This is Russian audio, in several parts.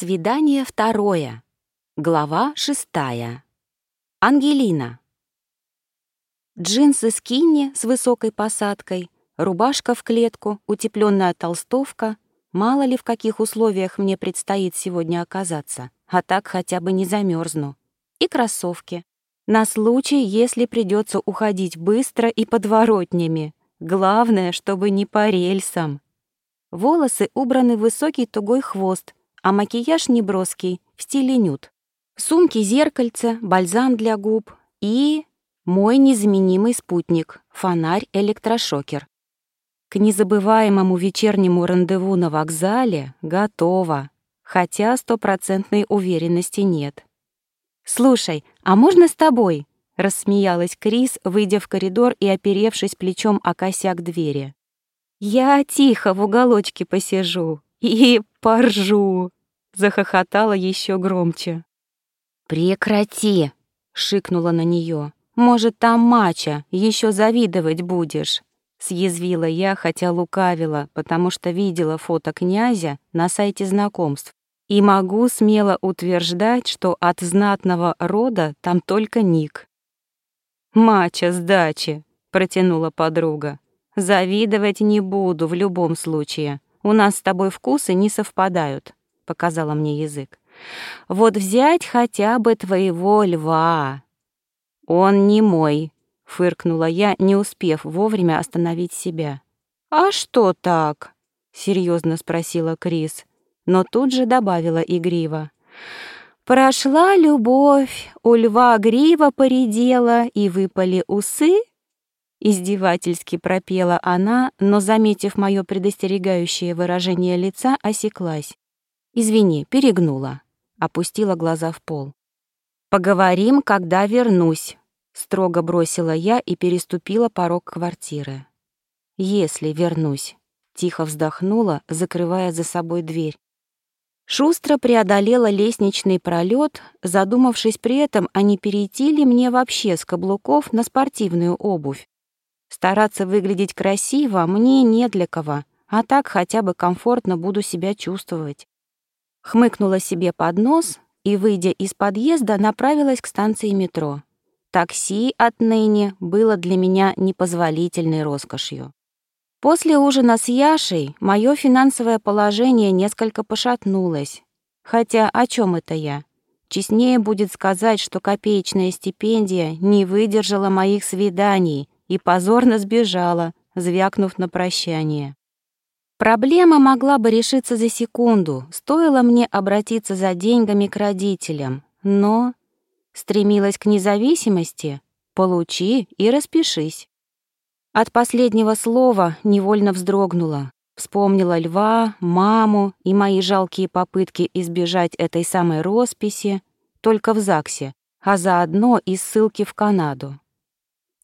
Свидание второе. Глава шестая. Ангелина. Джинсы скинни с высокой посадкой, рубашка в клетку, утепленная толстовка. Мало ли в каких условиях мне предстоит сегодня оказаться, а так хотя бы не замерзну. И кроссовки. На случай, если придется уходить быстро и подворотнями. Главное, чтобы не по рельсам. Волосы убраны в высокий тугой хвост — а макияж неброский, в стиле нюд. Сумки, зеркальце, бальзам для губ и мой незаменимый спутник — фонарь-электрошокер. К незабываемому вечернему рандеву на вокзале готово, хотя стопроцентной уверенности нет. «Слушай, а можно с тобой?» — рассмеялась Крис, выйдя в коридор и оперевшись плечом о косяк двери. «Я тихо в уголочке посижу и поржу!» — захохотала еще громче. «Прекрати!» — шикнула на нее. «Может, там мача, еще завидовать будешь!» Съязвила я, хотя лукавила, потому что видела фото князя на сайте знакомств. И могу смело утверждать, что от знатного рода там только ник. «Мача сдачи!» — протянула подруга. «Завидовать не буду в любом случае. У нас с тобой вкусы не совпадают», — показала мне язык. «Вот взять хотя бы твоего льва». «Он не мой», — фыркнула я, не успев вовремя остановить себя. «А что так?» — серьезно спросила Крис, но тут же добавила игриво. «Прошла любовь, у льва грива поредела и выпали усы, Издевательски пропела она, но, заметив мое предостерегающее выражение лица, осеклась. «Извини, перегнула», — опустила глаза в пол. «Поговорим, когда вернусь», — строго бросила я и переступила порог квартиры. «Если вернусь», — тихо вздохнула, закрывая за собой дверь. Шустро преодолела лестничный пролет, задумавшись при этом, а не перейти ли мне вообще с каблуков на спортивную обувь. Стараться выглядеть красиво мне не для кого, а так хотя бы комфортно буду себя чувствовать. Хмыкнула себе под нос и, выйдя из подъезда, направилась к станции метро. Такси отныне было для меня непозволительной роскошью. После ужина с Яшей мое финансовое положение несколько пошатнулось. Хотя о чем это я? Честнее будет сказать, что копеечная стипендия не выдержала моих свиданий и позорно сбежала, звякнув на прощание. Проблема могла бы решиться за секунду, стоило мне обратиться за деньгами к родителям, но стремилась к независимости, получи и распишись. От последнего слова невольно вздрогнула, вспомнила льва, маму и мои жалкие попытки избежать этой самой росписи только в ЗАГСе, а заодно и ссылки в Канаду.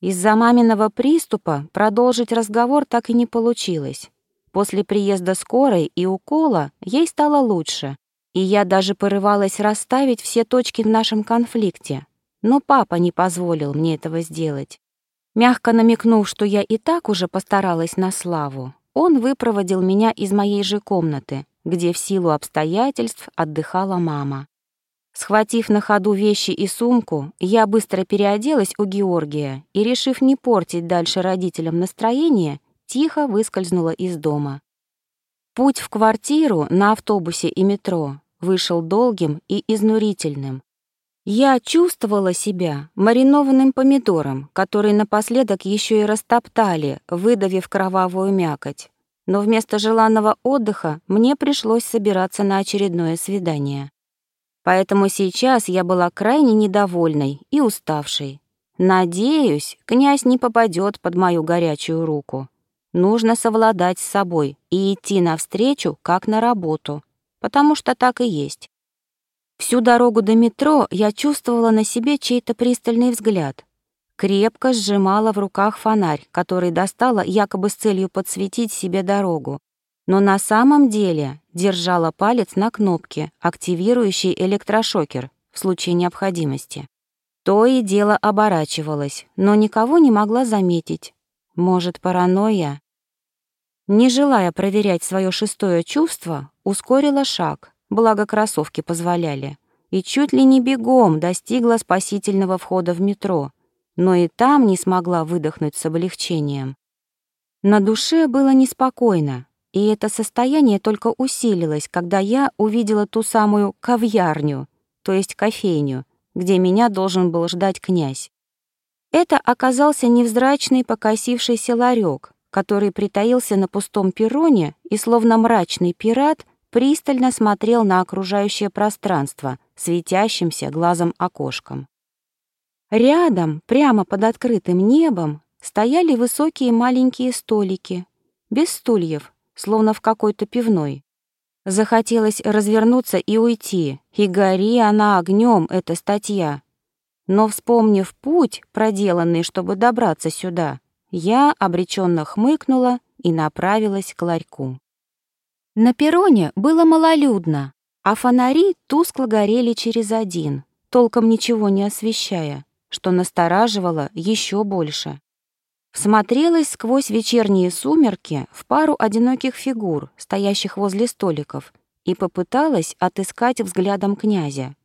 Из-за маминого приступа продолжить разговор так и не получилось. После приезда скорой и укола ей стало лучше, и я даже порывалась расставить все точки в нашем конфликте. Но папа не позволил мне этого сделать. Мягко намекнув, что я и так уже постаралась на славу, он выпроводил меня из моей же комнаты, где в силу обстоятельств отдыхала мама. Схватив на ходу вещи и сумку, я быстро переоделась у Георгия и, решив не портить дальше родителям настроение, тихо выскользнула из дома. Путь в квартиру на автобусе и метро вышел долгим и изнурительным. Я чувствовала себя маринованным помидором, который напоследок еще и растоптали, выдавив кровавую мякоть. Но вместо желанного отдыха мне пришлось собираться на очередное свидание. Поэтому сейчас я была крайне недовольной и уставшей. Надеюсь, князь не попадет под мою горячую руку. Нужно совладать с собой и идти навстречу, как на работу, потому что так и есть. Всю дорогу до метро я чувствовала на себе чей-то пристальный взгляд. Крепко сжимала в руках фонарь, который достала якобы с целью подсветить себе дорогу но на самом деле держала палец на кнопке, активирующей электрошокер в случае необходимости. То и дело оборачивалась, но никого не могла заметить. Может, паранойя? Не желая проверять свое шестое чувство, ускорила шаг, благо кроссовки позволяли, и чуть ли не бегом достигла спасительного входа в метро, но и там не смогла выдохнуть с облегчением. На душе было неспокойно, и это состояние только усилилось, когда я увидела ту самую кавьярню, то есть кофейню, где меня должен был ждать князь. Это оказался невзрачный покосившийся ларек, который притаился на пустом перроне и, словно мрачный пират, пристально смотрел на окружающее пространство светящимся глазом окошком. Рядом, прямо под открытым небом, стояли высокие маленькие столики, без стульев, словно в какой-то пивной. Захотелось развернуться и уйти, и гори она огнем, эта статья. Но, вспомнив путь, проделанный, чтобы добраться сюда, я обреченно хмыкнула и направилась к ларьку. На перроне было малолюдно, а фонари тускло горели через один, толком ничего не освещая что настораживало еще больше. Всмотрелась сквозь вечерние сумерки в пару одиноких фигур, стоящих возле столиков, и попыталась отыскать взглядом князя.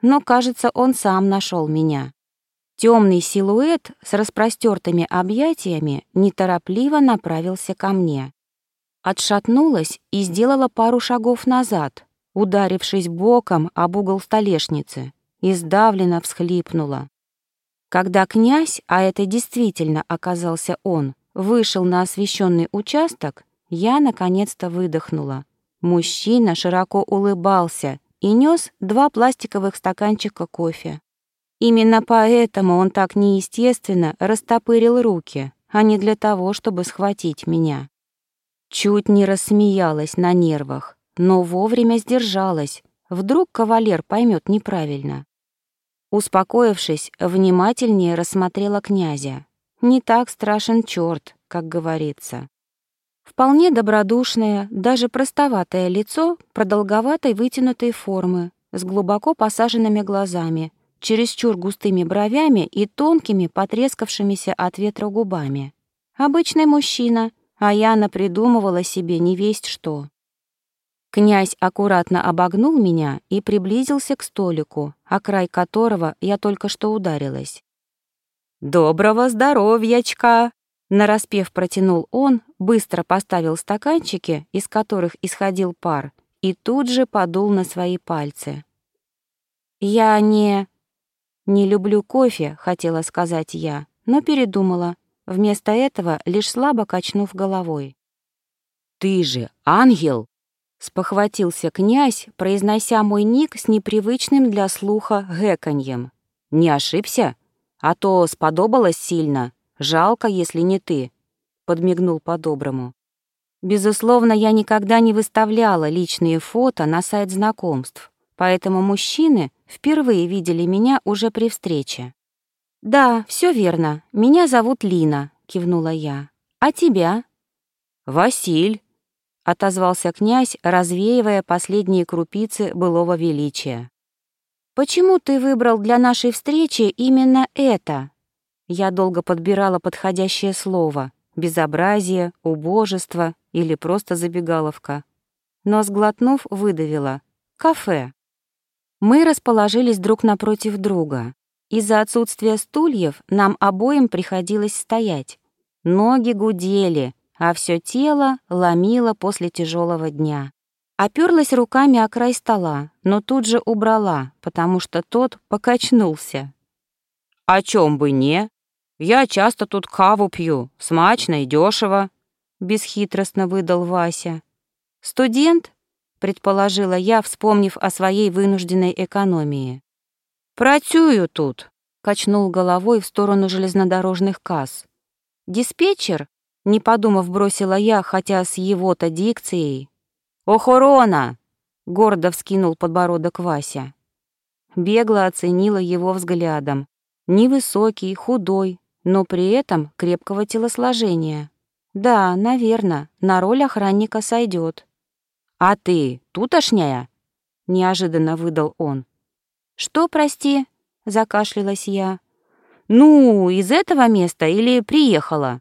Но, кажется, он сам нашел меня. Темный силуэт с распростертыми объятиями неторопливо направился ко мне. Отшатнулась и сделала пару шагов назад, ударившись боком об угол столешницы, и сдавленно всхлипнула. Когда князь, а это действительно оказался он, вышел на освещенный участок, я наконец-то выдохнула. Мужчина широко улыбался и нес два пластиковых стаканчика кофе. Именно поэтому он так неестественно растопырил руки, а не для того, чтобы схватить меня. Чуть не рассмеялась на нервах, но вовремя сдержалась. Вдруг кавалер поймет неправильно. Успокоившись, внимательнее рассмотрела князя. Не так страшен черт, как говорится. Вполне добродушное, даже простоватое лицо продолговатой вытянутой формы, с глубоко посаженными глазами, чересчур густыми бровями и тонкими, потрескавшимися от ветра губами. Обычный мужчина, а я напридумывала себе не весть что. Князь аккуратно обогнул меня и приблизился к столику, о край которого я только что ударилась. «Доброго здоровьячка!» Нараспев протянул он, быстро поставил стаканчики, из которых исходил пар, и тут же подул на свои пальцы. «Я не...» «Не люблю кофе», — хотела сказать я, но передумала, вместо этого лишь слабо качнув головой. «Ты же ангел!» Спохватился князь, произнося мой ник с непривычным для слуха гэканьем. «Не ошибся? А то сподобалось сильно. Жалко, если не ты», — подмигнул по-доброму. Безусловно, я никогда не выставляла личные фото на сайт знакомств, поэтому мужчины впервые видели меня уже при встрече. «Да, все верно. Меня зовут Лина», — кивнула я. «А тебя?» «Василь», отозвался князь, развеивая последние крупицы былого величия. «Почему ты выбрал для нашей встречи именно это?» Я долго подбирала подходящее слово — безобразие, убожество или просто забегаловка. Но, сглотнув, выдавила — кафе. Мы расположились друг напротив друга. Из-за отсутствия стульев нам обоим приходилось стоять. Ноги гудели, а все тело ломило после тяжелого дня. Оперлась руками о край стола, но тут же убрала, потому что тот покачнулся. «О чем бы не? Я часто тут каву пью, смачно и дешево», — бесхитростно выдал Вася. «Студент?» — предположила я, вспомнив о своей вынужденной экономии. «Працюю тут», — качнул головой в сторону железнодорожных касс. «Диспетчер?» Не подумав, бросила я, хотя с его-то дикцией. «Охорона!» — гордо вскинул подбородок Вася. Бегло оценила его взглядом. Невысокий, худой, но при этом крепкого телосложения. Да, наверное, на роль охранника сойдет. «А ты тутошняя?» — неожиданно выдал он. «Что, прости?» — закашлялась я. «Ну, из этого места или приехала?»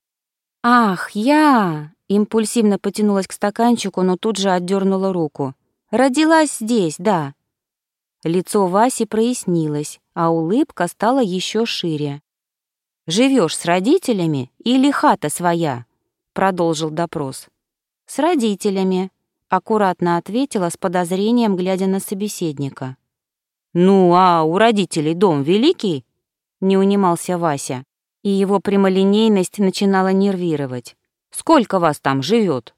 «Ах, я!» — импульсивно потянулась к стаканчику, но тут же отдернула руку. Родилась здесь, да». Лицо Васи прояснилось, а улыбка стала еще шире. Живешь с родителями или хата своя?» — продолжил допрос. «С родителями», — аккуратно ответила с подозрением, глядя на собеседника. «Ну, а у родителей дом великий?» — не унимался Вася, и его прямолинейность начинала нервировать. «Сколько вас там живет?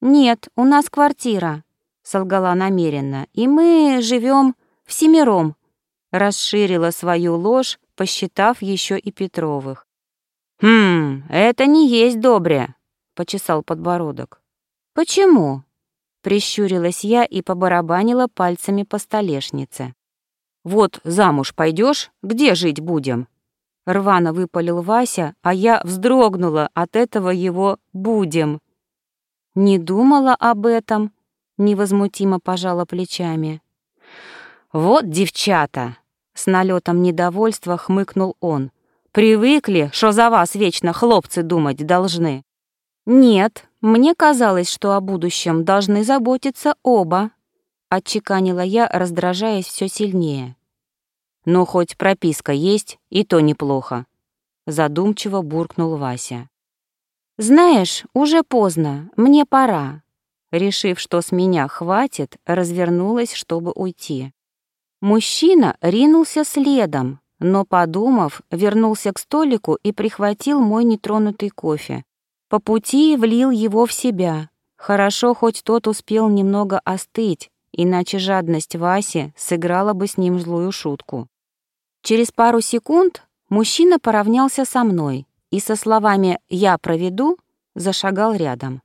«Нет, у нас квартира», — солгала намеренно, «и мы живем всемиром», — расширила свою ложь, посчитав еще и Петровых. «Хм, это не есть добре», — почесал подбородок. «Почему?» — прищурилась я и побарабанила пальцами по столешнице. «Вот замуж пойдешь, где жить будем?» Рвано выпалил Вася, а я вздрогнула от этого его «будем». «Не думала об этом», — невозмутимо пожала плечами. «Вот девчата!» — с налетом недовольства хмыкнул он. «Привыкли, что за вас вечно хлопцы думать должны?» «Нет, мне казалось, что о будущем должны заботиться оба», — отчеканила я, раздражаясь все сильнее. «Ну, хоть прописка есть, и то неплохо», — задумчиво буркнул Вася. «Знаешь, уже поздно, мне пора». Решив, что с меня хватит, развернулась, чтобы уйти. Мужчина ринулся следом, но, подумав, вернулся к столику и прихватил мой нетронутый кофе. По пути влил его в себя. Хорошо, хоть тот успел немного остыть, иначе жадность Васи сыграла бы с ним злую шутку. Через пару секунд мужчина поравнялся со мной и со словами «я проведу» зашагал рядом.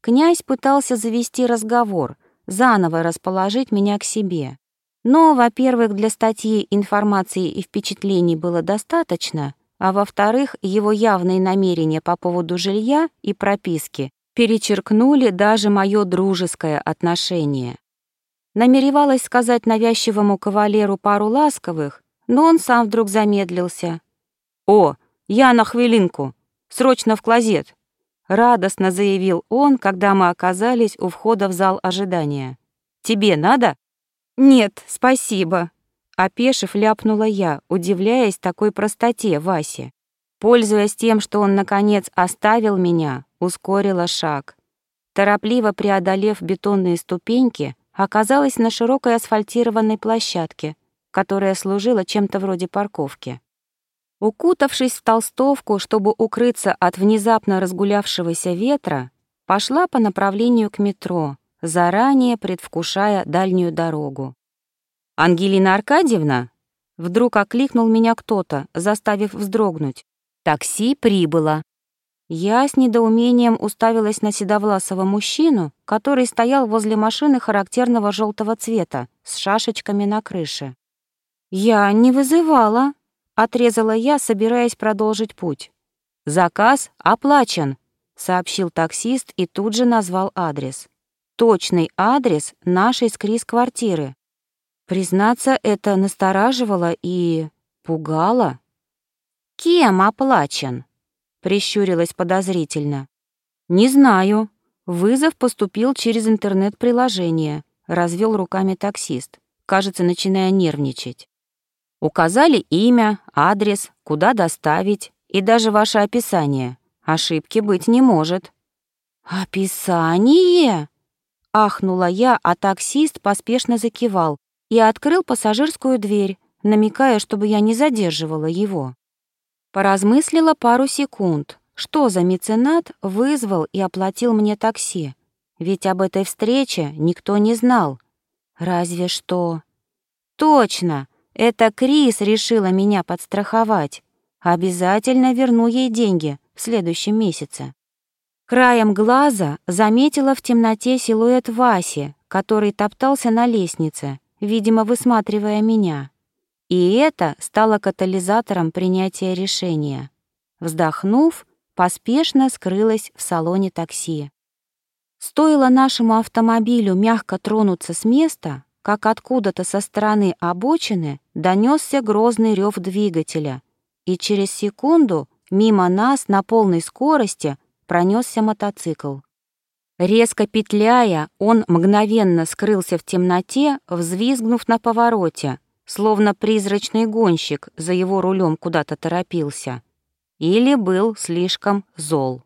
Князь пытался завести разговор, заново расположить меня к себе. Но, во-первых, для статьи информации и впечатлений было достаточно, а во-вторых, его явные намерения по поводу жилья и прописки перечеркнули даже мое дружеское отношение. Намеревалась сказать навязчивому кавалеру пару ласковых, но он сам вдруг замедлился. «О, я на хвилинку! Срочно в клозет!» Радостно заявил он, когда мы оказались у входа в зал ожидания. «Тебе надо?» «Нет, спасибо», — опешив, ляпнула я, удивляясь такой простоте Васе. Пользуясь тем, что он, наконец, оставил меня, ускорила шаг. Торопливо преодолев бетонные ступеньки, оказалась на широкой асфальтированной площадке, которая служила чем-то вроде парковки. Укутавшись в толстовку, чтобы укрыться от внезапно разгулявшегося ветра, пошла по направлению к метро, заранее предвкушая дальнюю дорогу. «Ангелина Аркадьевна?» Вдруг окликнул меня кто-то, заставив вздрогнуть. «Такси прибыло». Я с недоумением уставилась на седовласого мужчину, который стоял возле машины характерного желтого цвета с шашечками на крыше. «Я не вызывала», — отрезала я, собираясь продолжить путь. «Заказ оплачен», — сообщил таксист и тут же назвал адрес точный адрес нашей с Крис квартиры. Признаться, это настораживало и пугало. «Кем оплачен?» — прищурилась подозрительно. «Не знаю. Вызов поступил через интернет-приложение», — развел руками таксист, кажется, начиная нервничать. «Указали имя, адрес, куда доставить и даже ваше описание. Ошибки быть не может». «Описание?» Ахнула я, а таксист поспешно закивал и открыл пассажирскую дверь, намекая, чтобы я не задерживала его. Поразмыслила пару секунд, что за меценат вызвал и оплатил мне такси. Ведь об этой встрече никто не знал. Разве что... Точно! Это Крис решила меня подстраховать. Обязательно верну ей деньги в следующем месяце. Краем глаза заметила в темноте силуэт Васи, который топтался на лестнице, видимо, высматривая меня. И это стало катализатором принятия решения. Вздохнув, поспешно скрылась в салоне такси. Стоило нашему автомобилю мягко тронуться с места, как откуда-то со стороны обочины донесся грозный рев двигателя, и через секунду мимо нас на полной скорости пронесся мотоцикл. Резко петляя, он мгновенно скрылся в темноте, взвизгнув на повороте, словно призрачный гонщик за его рулем куда-то торопился. Или был слишком зол.